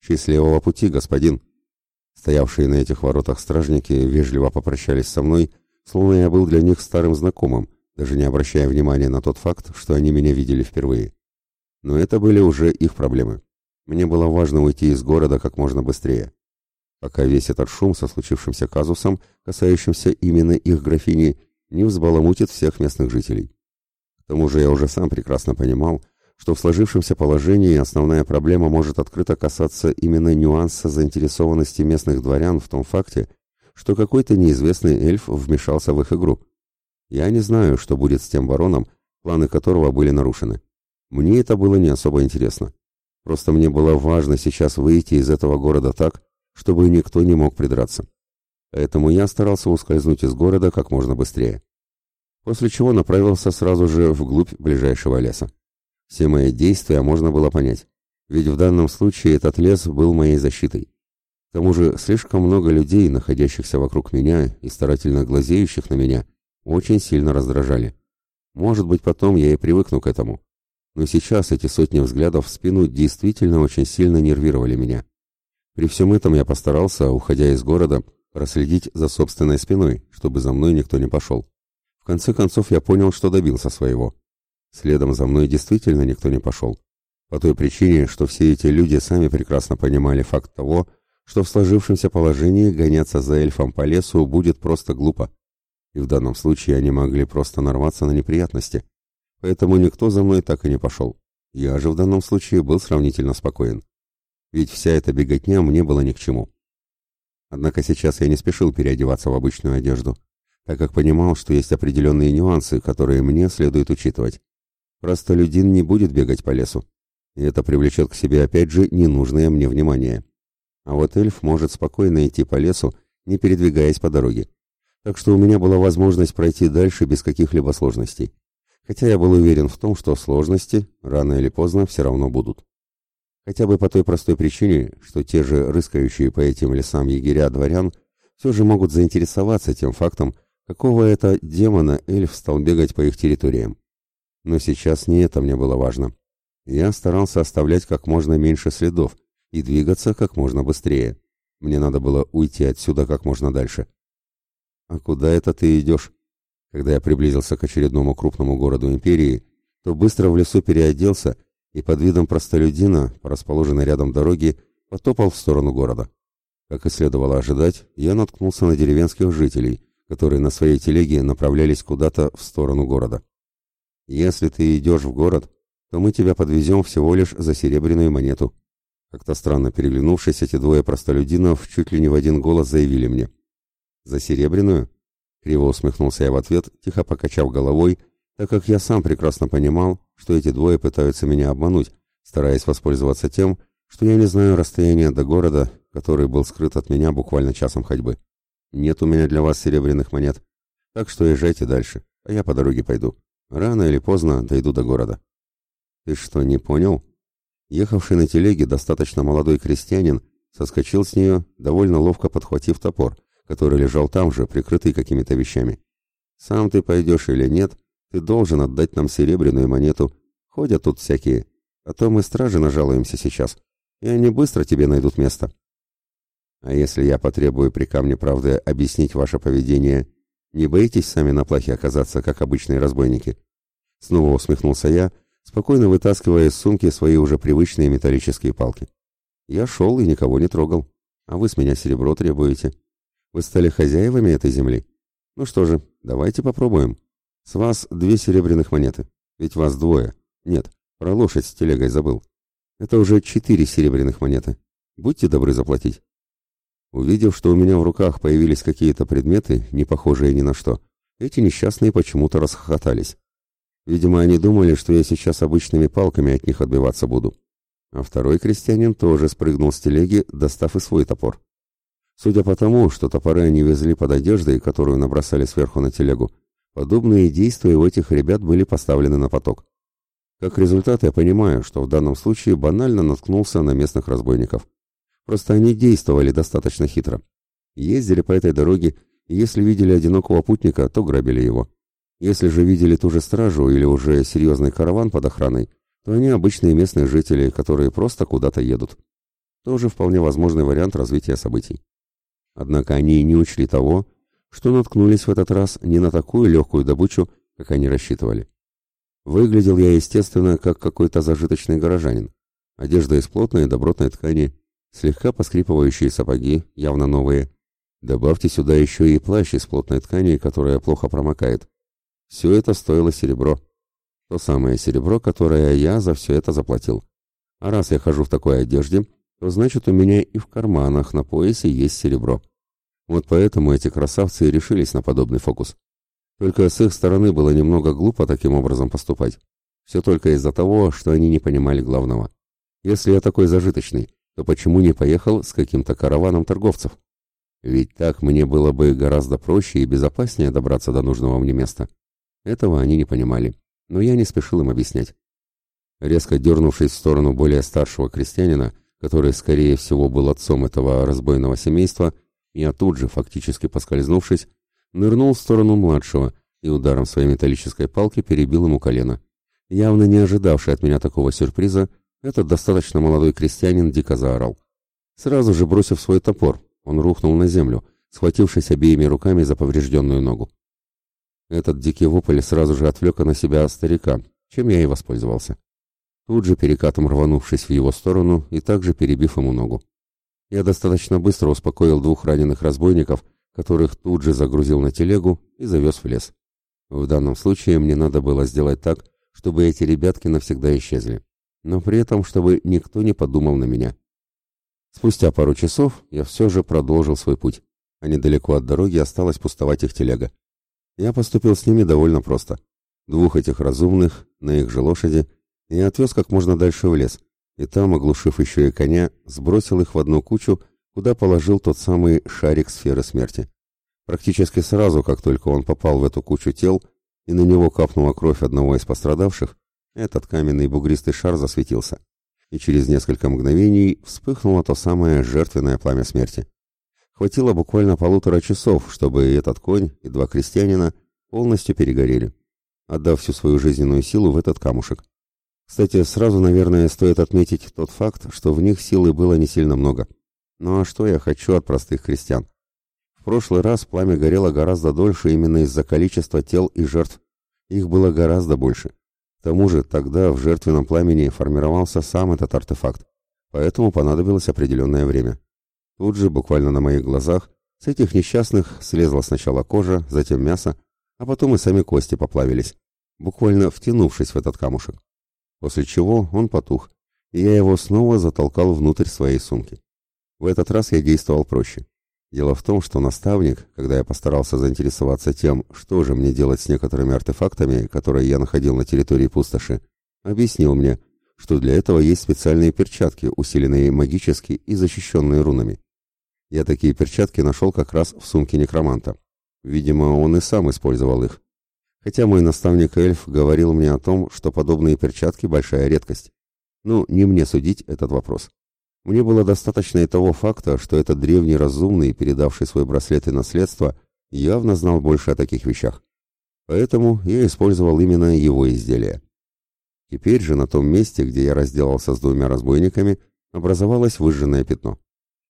«Счастливого пути, господин!» Стоявшие на этих воротах стражники вежливо попрощались со мной, словно я был для них старым знакомым, даже не обращая внимания на тот факт, что они меня видели впервые. Но это были уже их проблемы. Мне было важно уйти из города как можно быстрее. Пока весь этот шум со случившимся казусом, касающимся именно их графини, не взбаламутит всех местных жителей. К тому же я уже сам прекрасно понимал, что в сложившемся положении основная проблема может открыто касаться именно нюанса заинтересованности местных дворян в том факте, что какой-то неизвестный эльф вмешался в их игру. Я не знаю, что будет с тем бароном, планы которого были нарушены. Мне это было не особо интересно. Просто мне было важно сейчас выйти из этого города так, чтобы никто не мог придраться. Поэтому я старался ускользнуть из города как можно быстрее. После чего направился сразу же вглубь ближайшего леса. Все мои действия можно было понять, ведь в данном случае этот лес был моей защитой. К тому же слишком много людей, находящихся вокруг меня и старательно глазеющих на меня, очень сильно раздражали. Может быть, потом я и привыкну к этому. Но сейчас эти сотни взглядов в спину действительно очень сильно нервировали меня. При всем этом я постарался, уходя из города, проследить за собственной спиной, чтобы за мной никто не пошел. В конце концов я понял, что добился своего. Следом за мной действительно никто не пошел. По той причине, что все эти люди сами прекрасно понимали факт того, что в сложившемся положении гоняться за эльфом по лесу будет просто глупо. И в данном случае они могли просто нарваться на неприятности. Поэтому никто за мной так и не пошел. Я же в данном случае был сравнительно спокоен. Ведь вся эта беготня мне была ни к чему. Однако сейчас я не спешил переодеваться в обычную одежду, так как понимал, что есть определенные нюансы, которые мне следует учитывать. Простолюдин не будет бегать по лесу, и это привлечет к себе опять же ненужное мне внимание. А вот эльф может спокойно идти по лесу, не передвигаясь по дороге. Так что у меня была возможность пройти дальше без каких-либо сложностей. Хотя я был уверен в том, что сложности рано или поздно все равно будут. Хотя бы по той простой причине, что те же рыскающие по этим лесам егеря-дворян все же могут заинтересоваться тем фактом, какого это демона эльф стал бегать по их территориям. Но сейчас не это мне было важно. Я старался оставлять как можно меньше следов и двигаться как можно быстрее. Мне надо было уйти отсюда как можно дальше. «А куда это ты идешь?» Когда я приблизился к очередному крупному городу империи, то быстро в лесу переоделся и под видом простолюдина, расположенной рядом дороги, потопал в сторону города. Как и следовало ожидать, я наткнулся на деревенских жителей, которые на своей телеге направлялись куда-то в сторону города. Если ты идешь в город, то мы тебя подвезем всего лишь за серебряную монету. Как-то странно переглянувшись, эти двое простолюдинов чуть ли не в один голос заявили мне. За серебряную? Криво усмехнулся я в ответ, тихо покачав головой, так как я сам прекрасно понимал, что эти двое пытаются меня обмануть, стараясь воспользоваться тем, что я не знаю расстояния до города, который был скрыт от меня буквально часом ходьбы. Нет у меня для вас серебряных монет, так что езжайте дальше, а я по дороге пойду. Рано или поздно дойду до города. Ты что, не понял? Ехавший на телеге достаточно молодой крестьянин соскочил с нее, довольно ловко подхватив топор, который лежал там же, прикрытый какими-то вещами. Сам ты пойдешь или нет, ты должен отдать нам серебряную монету. Ходят тут всякие. А то мы стражи нажалуемся сейчас, и они быстро тебе найдут место. А если я потребую при камне правды объяснить ваше поведение, не боитесь сами на плахе оказаться, как обычные разбойники?» Снова усмехнулся я, спокойно вытаскивая из сумки свои уже привычные металлические палки. «Я шел и никого не трогал, а вы с меня серебро требуете. Вы стали хозяевами этой земли? Ну что же, давайте попробуем. С вас две серебряных монеты, ведь вас двое. Нет, про лошадь с телегой забыл. Это уже четыре серебряных монеты. Будьте добры заплатить». Увидев, что у меня в руках появились какие-то предметы, не похожие ни на что, эти несчастные почему-то расхохотались. Видимо, они думали, что я сейчас обычными палками от них отбиваться буду. А второй крестьянин тоже спрыгнул с телеги, достав и свой топор. Судя по тому, что топоры они везли под одеждой, которую набросали сверху на телегу, подобные действия у этих ребят были поставлены на поток. Как результат, я понимаю, что в данном случае банально наткнулся на местных разбойников. Просто они действовали достаточно хитро. Ездили по этой дороге, и если видели одинокого путника, то грабили его. Если же видели ту же стражу или уже серьезный караван под охраной, то они обычные местные жители, которые просто куда-то едут. Тоже вполне возможный вариант развития событий. Однако они не учли того, что наткнулись в этот раз не на такую легкую добычу, как они рассчитывали. Выглядел я, естественно, как какой-то зажиточный горожанин. Одежда из плотной добротной ткани, слегка поскрипывающие сапоги, явно новые. Добавьте сюда еще и плащ из плотной ткани, которая плохо промокает. Все это стоило серебро. То самое серебро, которое я за все это заплатил. А раз я хожу в такой одежде, то значит у меня и в карманах на поясе есть серебро. Вот поэтому эти красавцы и решились на подобный фокус. Только с их стороны было немного глупо таким образом поступать. Все только из-за того, что они не понимали главного. Если я такой зажиточный, то почему не поехал с каким-то караваном торговцев? Ведь так мне было бы гораздо проще и безопаснее добраться до нужного мне места. Этого они не понимали, но я не спешил им объяснять. Резко дернувшись в сторону более старшего крестьянина, который, скорее всего, был отцом этого разбойного семейства, я тут же, фактически поскользнувшись, нырнул в сторону младшего и ударом своей металлической палки перебил ему колено. Явно не ожидавший от меня такого сюрприза, этот достаточно молодой крестьянин дико заорал. Сразу же бросив свой топор, он рухнул на землю, схватившись обеими руками за поврежденную ногу. Этот дикий вопль сразу же отвлек на себя старика, чем я и воспользовался. Тут же перекатом рванувшись в его сторону и также перебив ему ногу. Я достаточно быстро успокоил двух раненых разбойников, которых тут же загрузил на телегу и завез в лес. В данном случае мне надо было сделать так, чтобы эти ребятки навсегда исчезли, но при этом, чтобы никто не подумал на меня. Спустя пару часов я все же продолжил свой путь, а недалеко от дороги осталась пустовать их телега. Я поступил с ними довольно просто. Двух этих разумных, на их же лошади, я отвез как можно дальше в лес, и там, оглушив еще и коня, сбросил их в одну кучу, куда положил тот самый шарик сферы смерти. Практически сразу, как только он попал в эту кучу тел, и на него капнула кровь одного из пострадавших, этот каменный бугристый шар засветился, и через несколько мгновений вспыхнуло то самое жертвенное пламя смерти. Хватило буквально полутора часов, чтобы этот конь и два крестьянина полностью перегорели, отдав всю свою жизненную силу в этот камушек. Кстати, сразу, наверное, стоит отметить тот факт, что в них силы было не сильно много. Ну а что я хочу от простых крестьян? В прошлый раз пламя горело гораздо дольше именно из-за количества тел и жертв. Их было гораздо больше. Тому же тогда в жертвенном пламени формировался сам этот артефакт, поэтому понадобилось определенное время. Тут же, буквально на моих глазах, с этих несчастных слезла сначала кожа, затем мясо, а потом и сами кости поплавились, буквально втянувшись в этот камушек. После чего он потух, и я его снова затолкал внутрь своей сумки. В этот раз я действовал проще. Дело в том, что наставник, когда я постарался заинтересоваться тем, что же мне делать с некоторыми артефактами, которые я находил на территории пустоши, объяснил мне, что для этого есть специальные перчатки, усиленные магически и защищенные рунами. Я такие перчатки нашел как раз в сумке некроманта. Видимо, он и сам использовал их. Хотя мой наставник-эльф говорил мне о том, что подобные перчатки – большая редкость. Ну, не мне судить этот вопрос. Мне было достаточно и того факта, что этот древний разумный, передавший свой браслет и наследство, явно знал больше о таких вещах. Поэтому я использовал именно его изделия. Теперь же на том месте, где я разделался с двумя разбойниками, образовалось выжженное пятно.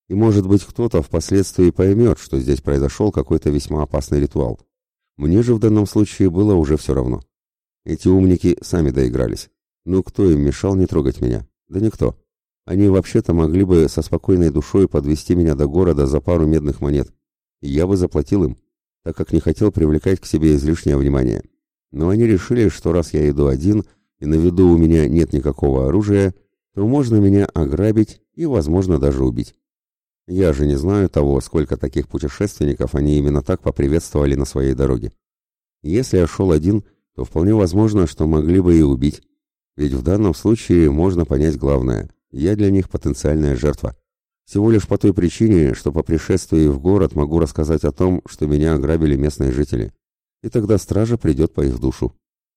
И, может быть, кто-то впоследствии поймет, что здесь произошел какой-то весьма опасный ритуал. Мне же в данном случае было уже все равно. Эти умники сами доигрались. Ну кто им мешал не трогать меня? Да никто. Они вообще-то могли бы со спокойной душой подвести меня до города за пару медных монет. И я бы заплатил им, так как не хотел привлекать к себе излишнее внимание. Но они решили, что раз я иду один, и на виду у меня нет никакого оружия, то можно меня ограбить и, возможно, даже убить. Я же не знаю того, сколько таких путешественников они именно так поприветствовали на своей дороге. Если я шел один, то вполне возможно, что могли бы и убить. Ведь в данном случае можно понять главное. Я для них потенциальная жертва. Всего лишь по той причине, что по пришествии в город могу рассказать о том, что меня ограбили местные жители. И тогда стража придет по их душу.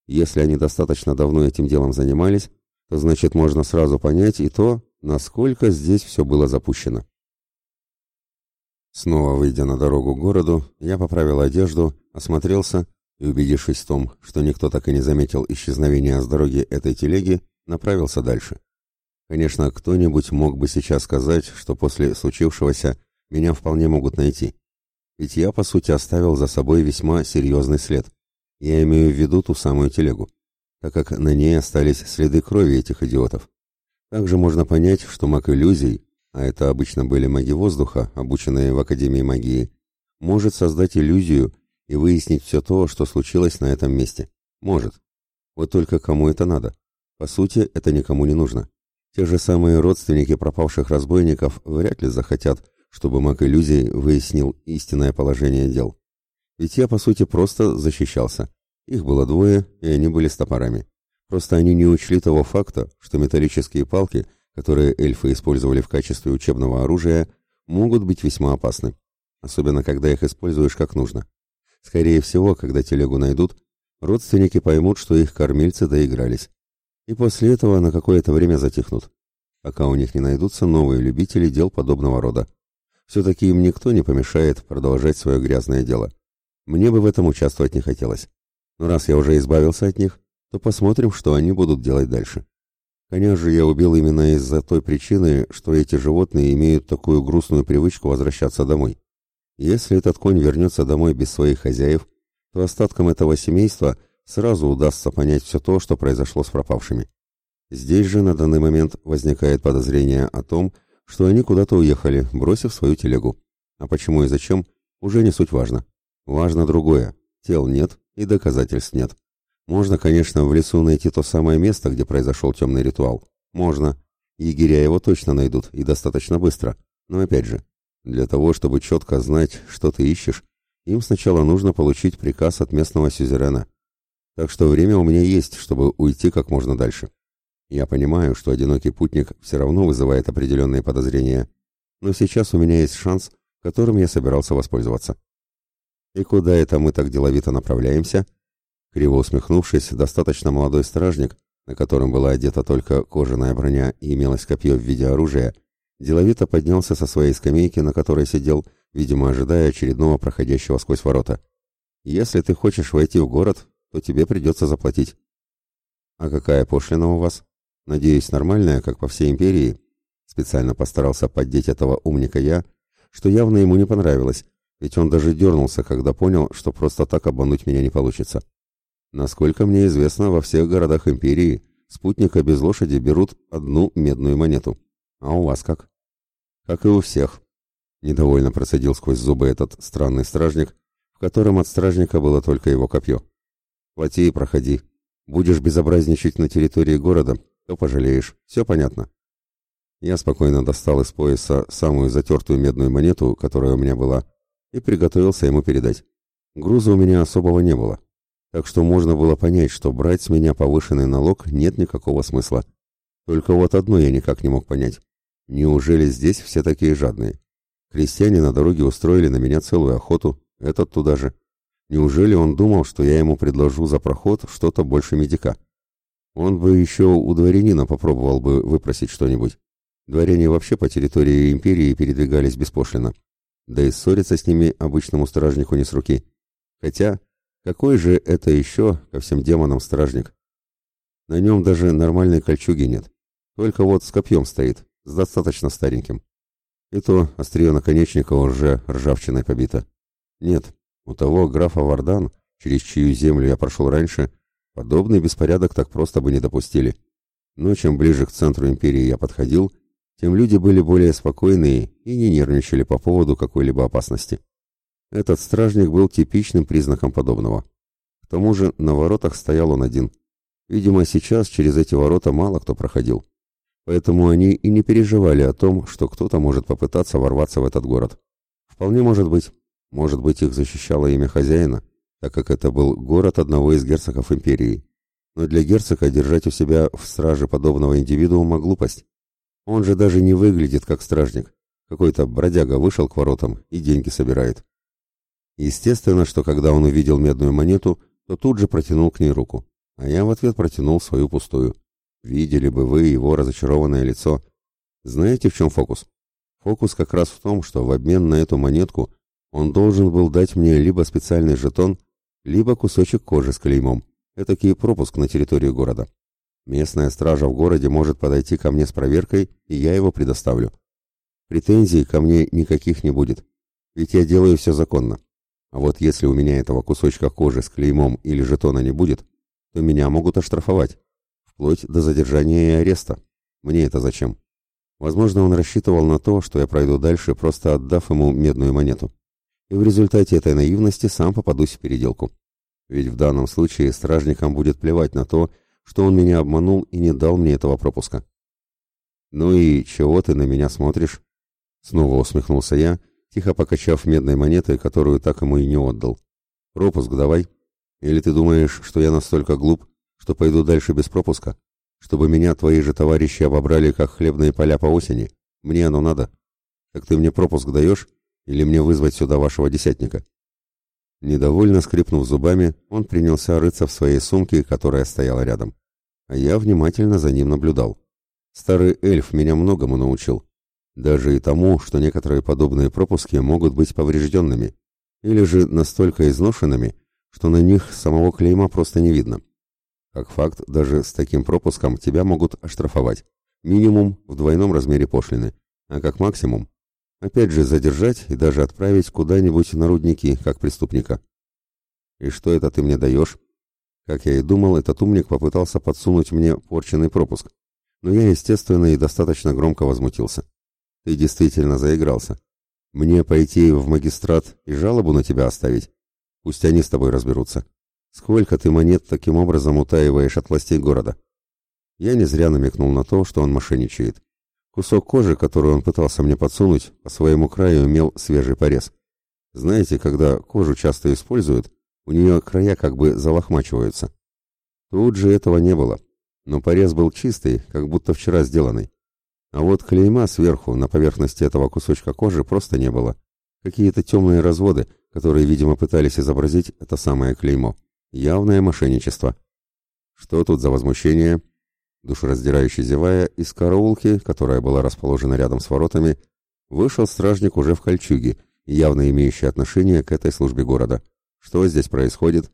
Если они достаточно давно этим делом занимались, то значит можно сразу понять и то, насколько здесь все было запущено. Снова выйдя на дорогу к городу, я поправил одежду, осмотрелся и, убедившись в том, что никто так и не заметил исчезновения с дороги этой телеги, направился дальше. Конечно, кто-нибудь мог бы сейчас сказать, что после случившегося меня вполне могут найти. Ведь я, по сути, оставил за собой весьма серьезный след. Я имею в виду ту самую телегу, так как на ней остались следы крови этих идиотов. Также можно понять, что маг иллюзий, а это обычно были маги воздуха, обученные в Академии магии, может создать иллюзию и выяснить все то, что случилось на этом месте. Может. Вот только кому это надо? По сути, это никому не нужно. Те же самые родственники пропавших разбойников вряд ли захотят, чтобы маг иллюзий выяснил истинное положение дел. Ведь я, по сути, просто защищался. Их было двое, и они были с топорами. Просто они не учли того факта, что металлические палки, которые эльфы использовали в качестве учебного оружия, могут быть весьма опасны. Особенно, когда их используешь как нужно. Скорее всего, когда телегу найдут, родственники поймут, что их кормильцы доигрались и после этого на какое-то время затихнут, пока у них не найдутся новые любители дел подобного рода. Все-таки им никто не помешает продолжать свое грязное дело. Мне бы в этом участвовать не хотелось. Но раз я уже избавился от них, то посмотрим, что они будут делать дальше. Коня же я убил именно из-за той причины, что эти животные имеют такую грустную привычку возвращаться домой. Если этот конь вернется домой без своих хозяев, то остаткам этого семейства сразу удастся понять все то, что произошло с пропавшими. Здесь же на данный момент возникает подозрение о том, что они куда-то уехали, бросив свою телегу. А почему и зачем, уже не суть важно. Важно другое. Тел нет и доказательств нет. Можно, конечно, в лесу найти то самое место, где произошел темный ритуал. Можно. Егеря его точно найдут, и достаточно быстро. Но опять же, для того, чтобы четко знать, что ты ищешь, им сначала нужно получить приказ от местного сюзерена. Так что время у меня есть, чтобы уйти как можно дальше. Я понимаю, что одинокий путник все равно вызывает определенные подозрения, но сейчас у меня есть шанс, которым я собирался воспользоваться. И куда это мы так деловито направляемся? Криво усмехнувшись, достаточно молодой стражник, на котором была одета только кожаная броня и имелось копье в виде оружия, деловито поднялся со своей скамейки, на которой сидел, видимо, ожидая очередного проходящего сквозь ворота. «Если ты хочешь войти в город, то тебе придется заплатить. А какая пошлина у вас? Надеюсь, нормальная, как по всей империи? Специально постарался поддеть этого умника я, что явно ему не понравилось, ведь он даже дернулся, когда понял, что просто так обмануть меня не получится. Насколько мне известно, во всех городах империи спутника без лошади берут одну медную монету. А у вас как? Как и у всех. Недовольно процедил сквозь зубы этот странный стражник, в котором от стражника было только его копье. Плати и проходи. Будешь безобразничать на территории города, то пожалеешь. Все понятно. Я спокойно достал из пояса самую затертую медную монету, которая у меня была, и приготовился ему передать. Груза у меня особого не было, так что можно было понять, что брать с меня повышенный налог нет никакого смысла. Только вот одно я никак не мог понять. Неужели здесь все такие жадные? Крестьяне на дороге устроили на меня целую охоту, этот туда же. Неужели он думал, что я ему предложу за проход что-то больше медика? Он бы еще у дворянина попробовал бы выпросить что-нибудь. Дворяне вообще по территории империи передвигались беспошлино. Да и ссориться с ними обычному стражнику не с руки. Хотя, какой же это еще ко всем демонам стражник? На нем даже нормальной кольчуги нет. Только вот с копьем стоит, с достаточно стареньким. И то острие наконечника уже ржавчиной побито. Нет, у того графа Вардан, через чью землю я прошел раньше, подобный беспорядок так просто бы не допустили. Но чем ближе к центру империи я подходил, тем люди были более спокойные и не нервничали по поводу какой-либо опасности. Этот стражник был типичным признаком подобного. К тому же на воротах стоял он один. Видимо, сейчас через эти ворота мало кто проходил. Поэтому они и не переживали о том, что кто-то может попытаться ворваться в этот город. Вполне может быть, может быть, их защищало имя хозяина? так как это был город одного из герцогов империи. Но для герцога держать у себя в страже подобного индивидуума глупость. Он же даже не выглядит как стражник. Какой-то бродяга вышел к воротам и деньги собирает. Естественно, что когда он увидел медную монету, то тут же протянул к ней руку, а я в ответ протянул свою пустую. Видели бы вы его разочарованное лицо. Знаете, в чем фокус? Фокус как раз в том, что в обмен на эту монетку он должен был дать мне либо специальный жетон, либо кусочек кожи с клеймом. Этакий пропуск на территорию города. Местная стража в городе может подойти ко мне с проверкой, и я его предоставлю. Претензий ко мне никаких не будет, ведь я делаю все законно. А вот если у меня этого кусочка кожи с клеймом или жетона не будет, то меня могут оштрафовать, вплоть до задержания и ареста. Мне это зачем? Возможно, он рассчитывал на то, что я пройду дальше, просто отдав ему медную монету. И в результате этой наивности сам попадусь в переделку. Ведь в данном случае стражникам будет плевать на то, что он меня обманул и не дал мне этого пропуска. «Ну и чего ты на меня смотришь?» Снова усмехнулся я, тихо покачав медной монетой, которую так ему и не отдал. «Пропуск давай. Или ты думаешь, что я настолько глуп, что пойду дальше без пропуска? Чтобы меня твои же товарищи обобрали, как хлебные поля по осени? Мне оно надо. Так ты мне пропуск даешь? Или мне вызвать сюда вашего десятника?» Недовольно скрипнув зубами, он принялся рыться в своей сумке, которая стояла рядом. А я внимательно за ним наблюдал. Старый эльф меня многому научил, даже и тому, что некоторые подобные пропуски могут быть поврежденными или же настолько изношенными, что на них самого клейма просто не видно. Как факт, даже с таким пропуском тебя могут оштрафовать. Минимум в двойном размере пошлины, а как максимум опять же задержать и даже отправить куда-нибудь на рудники, как преступника. «И что это ты мне даешь?» Как я и думал, этот умник попытался подсунуть мне порченный пропуск, но я, естественно, и достаточно громко возмутился. Ты действительно заигрался. Мне пойти в магистрат и жалобу на тебя оставить? Пусть они с тобой разберутся. Сколько ты монет таким образом утаиваешь от властей города? Я не зря намекнул на то, что он мошенничает. Кусок кожи, который он пытался мне подсунуть, по своему краю имел свежий порез. Знаете, когда кожу часто используют, у нее края как бы залохмачиваются. Тут же этого не было, но порез был чистый, как будто вчера сделанный. А вот клейма сверху, на поверхности этого кусочка кожи, просто не было. Какие-то темные разводы, которые, видимо, пытались изобразить это самое клеймо. Явное мошенничество. Что тут за возмущение? Душераздирающе зевая, из караулки, которая была расположена рядом с воротами, вышел стражник уже в кольчуге, явно имеющий отношение к этой службе города. Что здесь происходит?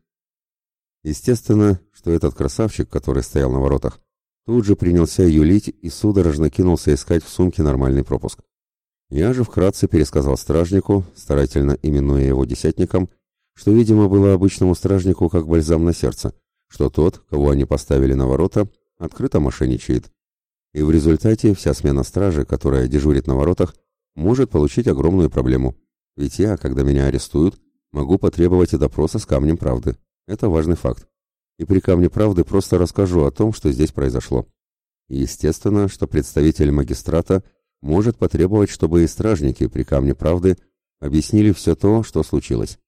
Естественно, что этот красавчик, который стоял на воротах, Тут же принялся юлить и судорожно кинулся искать в сумке нормальный пропуск. Я же вкратце пересказал стражнику, старательно именуя его десятником, что, видимо, было обычному стражнику как бальзам на сердце, что тот, кого они поставили на ворота, открыто мошенничает. И в результате вся смена стражи, которая дежурит на воротах, может получить огромную проблему. Ведь я, когда меня арестуют, могу потребовать и допроса с камнем правды. Это важный факт и при камне правды просто расскажу о том, что здесь произошло. естественно, что представитель магистрата может потребовать, чтобы и стражники при камне правды объяснили все то, что случилось.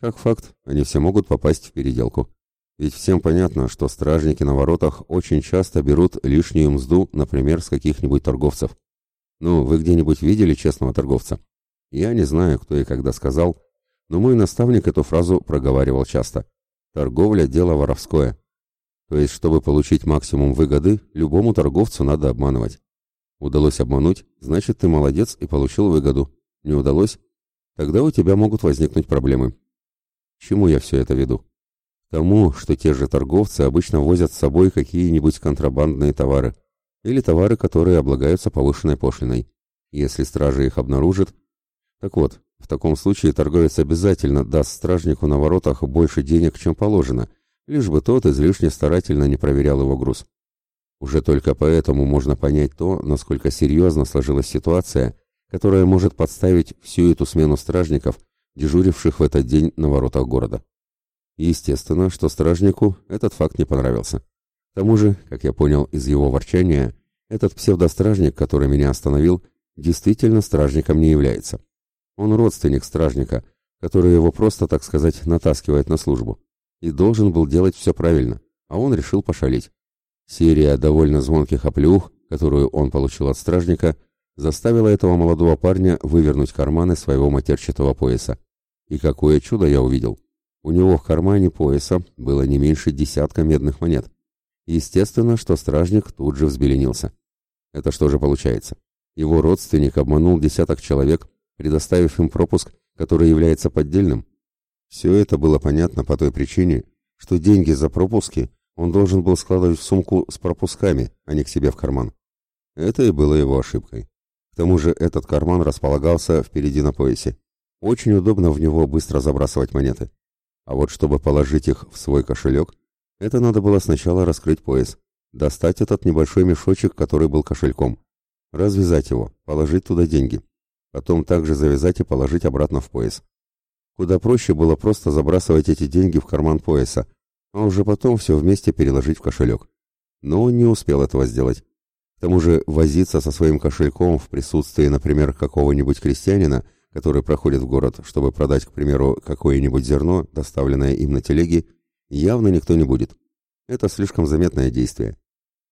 Как факт, они все могут попасть в переделку. Ведь всем понятно, что стражники на воротах очень часто берут лишнюю мзду, например, с каких-нибудь торговцев. Ну, вы где-нибудь видели честного торговца? Я не знаю, кто и когда сказал, но мой наставник эту фразу проговаривал часто. Торговля – дело воровское. То есть, чтобы получить максимум выгоды, любому торговцу надо обманывать. Удалось обмануть, значит, ты молодец и получил выгоду. Не удалось? Тогда у тебя могут возникнуть проблемы. чему я все это веду? Тому, что те же торговцы обычно возят с собой какие-нибудь контрабандные товары или товары, которые облагаются повышенной пошлиной. Если стража их обнаружит... Так вот, в таком случае торговец обязательно даст стражнику на воротах больше денег, чем положено, лишь бы тот излишне старательно не проверял его груз. Уже только поэтому можно понять то, насколько серьезно сложилась ситуация, которая может подставить всю эту смену стражников, дежуривших в этот день на воротах города. Естественно, что стражнику этот факт не понравился. К тому же, как я понял из его ворчания, этот псевдостражник, который меня остановил, действительно стражником не является. Он родственник стражника, который его просто, так сказать, натаскивает на службу. И должен был делать все правильно, а он решил пошалить. Серия довольно звонких оплеух, которую он получил от стражника, заставила этого молодого парня вывернуть карманы своего матерчатого пояса. И какое чудо я увидел! У него в кармане пояса было не меньше десятка медных монет. Естественно, что стражник тут же взбеленился. Это что же получается? Его родственник обманул десяток человек, предоставив им пропуск, который является поддельным? Все это было понятно по той причине, что деньги за пропуски он должен был складывать в сумку с пропусками, а не к себе в карман. Это и было его ошибкой. К тому же этот карман располагался впереди на поясе. Очень удобно в него быстро забрасывать монеты. А вот чтобы положить их в свой кошелек, это надо было сначала раскрыть пояс, достать этот небольшой мешочек, который был кошельком, развязать его, положить туда деньги, потом также завязать и положить обратно в пояс. Куда проще было просто забрасывать эти деньги в карман пояса, а уже потом все вместе переложить в кошелек. Но он не успел этого сделать. К тому же возиться со своим кошельком в присутствии, например, какого-нибудь крестьянина, который проходит в город, чтобы продать, к примеру, какое-нибудь зерно, доставленное им на телеге, явно никто не будет. Это слишком заметное действие.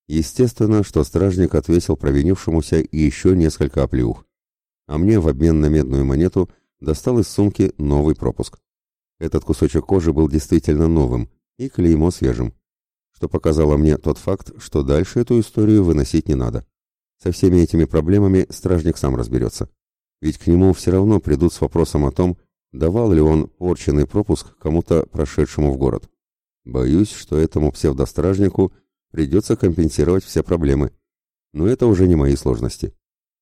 Естественно, что стражник отвесил провинившемуся еще несколько оплеух. А мне в обмен на медную монету достал из сумки новый пропуск. Этот кусочек кожи был действительно новым, и клеймо свежим, что показало мне тот факт, что дальше эту историю выносить не надо. Со всеми этими проблемами стражник сам разберется. Ведь к нему все равно придут с вопросом о том, давал ли он порченный пропуск кому-то прошедшему в город. Боюсь, что этому псевдостражнику придется компенсировать все проблемы. Но это уже не мои сложности.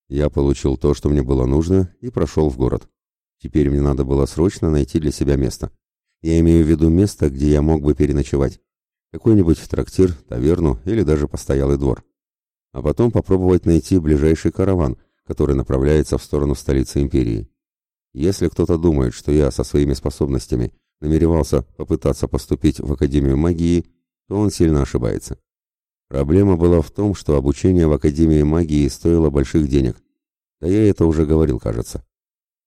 Я получил то, что мне было нужно, и прошел в город. Теперь мне надо было срочно найти для себя место. Я имею в виду место, где я мог бы переночевать. Какой-нибудь трактир, таверну или даже постоялый двор. А потом попробовать найти ближайший караван, который направляется в сторону столицы империи. Если кто-то думает, что я со своими способностями намеревался попытаться поступить в Академию магии, то он сильно ошибается. Проблема была в том, что обучение в Академии магии стоило больших денег. Да я это уже говорил, кажется.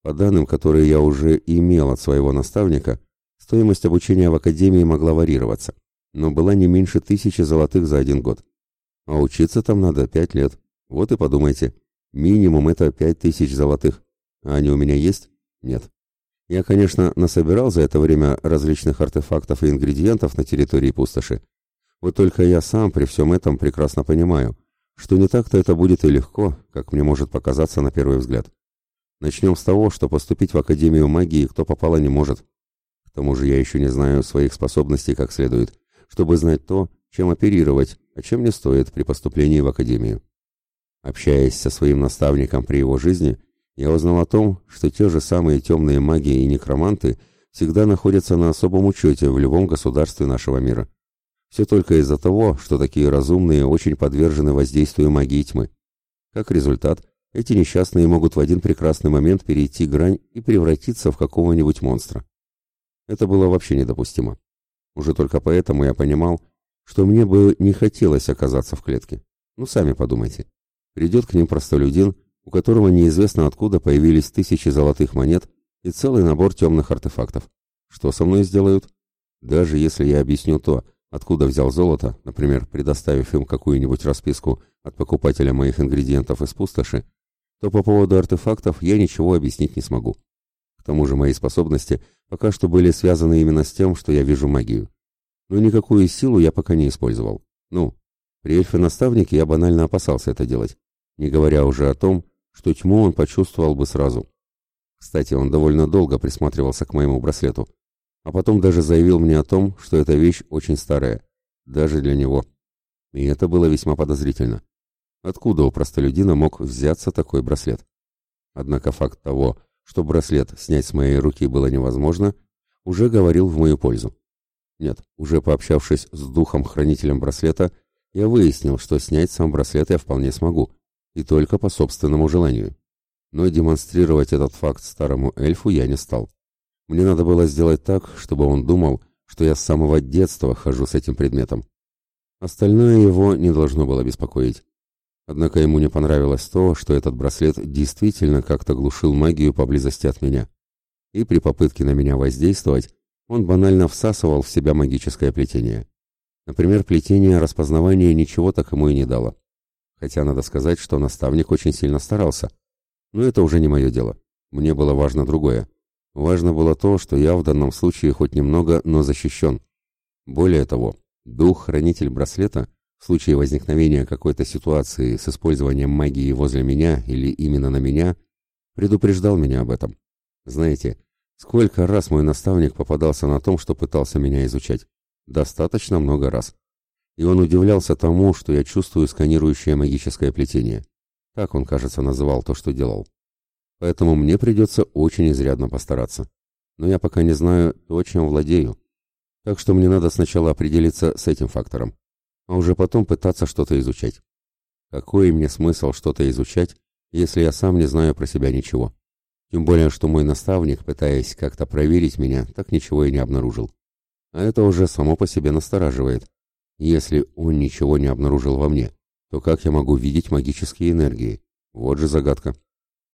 По данным, которые я уже имел от своего наставника, стоимость обучения в Академии могла варьироваться, но была не меньше тысячи золотых за один год. А учиться там надо пять лет. Вот и подумайте, минимум это пять тысяч золотых. А они у меня есть? Нет. Я, конечно, насобирал за это время различных артефактов и ингредиентов на территории пустоши. Вот только я сам при всем этом прекрасно понимаю, что не так-то это будет и легко, как мне может показаться на первый взгляд. Начнем с того, что поступить в Академию магии кто попало не может. К тому же я еще не знаю своих способностей как следует, чтобы знать то, чем оперировать, а чем не стоит при поступлении в Академию. Общаясь со своим наставником при его жизни, я узнал о том, что те же самые темные маги и некроманты всегда находятся на особом учете в любом государстве нашего мира. Все только из-за того, что такие разумные очень подвержены воздействию магии тьмы. Как результат, эти несчастные могут в один прекрасный момент перейти грань и превратиться в какого-нибудь монстра. Это было вообще недопустимо. Уже только поэтому я понимал, что мне бы не хотелось оказаться в клетке. Ну, сами подумайте. Придет к ним простолюдин, у которого неизвестно откуда появились тысячи золотых монет и целый набор темных артефактов. Что со мной сделают? Даже если я объясню то, откуда взял золото, например, предоставив им какую-нибудь расписку от покупателя моих ингредиентов из пустоши, то по поводу артефактов я ничего объяснить не смогу. К тому же мои способности пока что были связаны именно с тем, что я вижу магию. Но никакую силу я пока не использовал. Ну, при эльфе-наставнике я банально опасался это делать, не говоря уже о том, что тьму он почувствовал бы сразу. Кстати, он довольно долго присматривался к моему браслету, а потом даже заявил мне о том, что эта вещь очень старая, даже для него. И это было весьма подозрительно. Откуда у простолюдина мог взяться такой браслет? Однако факт того, что браслет снять с моей руки было невозможно, уже говорил в мою пользу. Нет, уже пообщавшись с духом-хранителем браслета, я выяснил, что снять сам браслет я вполне смогу, и только по собственному желанию. Но демонстрировать этот факт старому эльфу я не стал. Мне надо было сделать так, чтобы он думал, что я с самого детства хожу с этим предметом. Остальное его не должно было беспокоить. Однако ему не понравилось то, что этот браслет действительно как-то глушил магию поблизости от меня. и при попытке на меня воздействовать он банально всасывал в себя магическое плетение. Например, плетение распознавания ничего так ему и не дало. Хотя надо сказать, что наставник очень сильно старался. Но это уже не мое дело. Мне было важно другое. Важно было то, что я в данном случае хоть немного, но защищен. Более того, дух-хранитель браслета в случае возникновения какой-то ситуации с использованием магии возле меня или именно на меня предупреждал меня об этом. Знаете, сколько раз мой наставник попадался на том, что пытался меня изучать? Достаточно много раз. И он удивлялся тому, что я чувствую сканирующее магическое плетение. Так он, кажется, называл то, что делал. Поэтому мне придется очень изрядно постараться. Но я пока не знаю то, чем владею. Так что мне надо сначала определиться с этим фактором, а уже потом пытаться что-то изучать. Какой мне смысл что-то изучать, если я сам не знаю про себя ничего? Тем более, что мой наставник, пытаясь как-то проверить меня, так ничего и не обнаружил. А это уже само по себе настораживает. Если он ничего не обнаружил во мне, то как я могу видеть магические энергии? Вот же загадка.